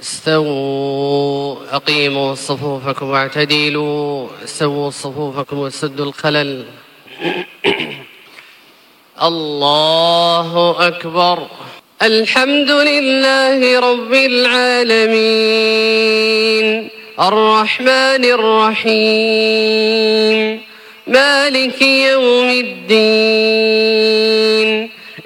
استووا أقيموا صفوفكم واعتدلوا سووا صفوفكم وسدوا الخلل. الله أكبر. الحمد لله رب العالمين. الرحمن الرحيم. مالك يوم الدين.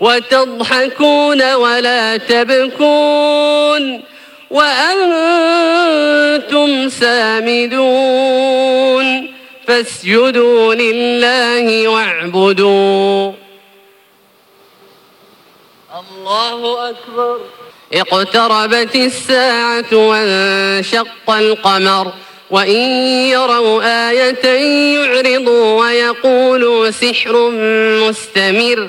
وتضحكون ولا تبكون وأنتم سامدون فاسجدوا لله واعبدوا. الله أكبر. اقتربت الساعة وانشق القمر وإن يروا آية يعرضوا ويقولوا سحر مستمر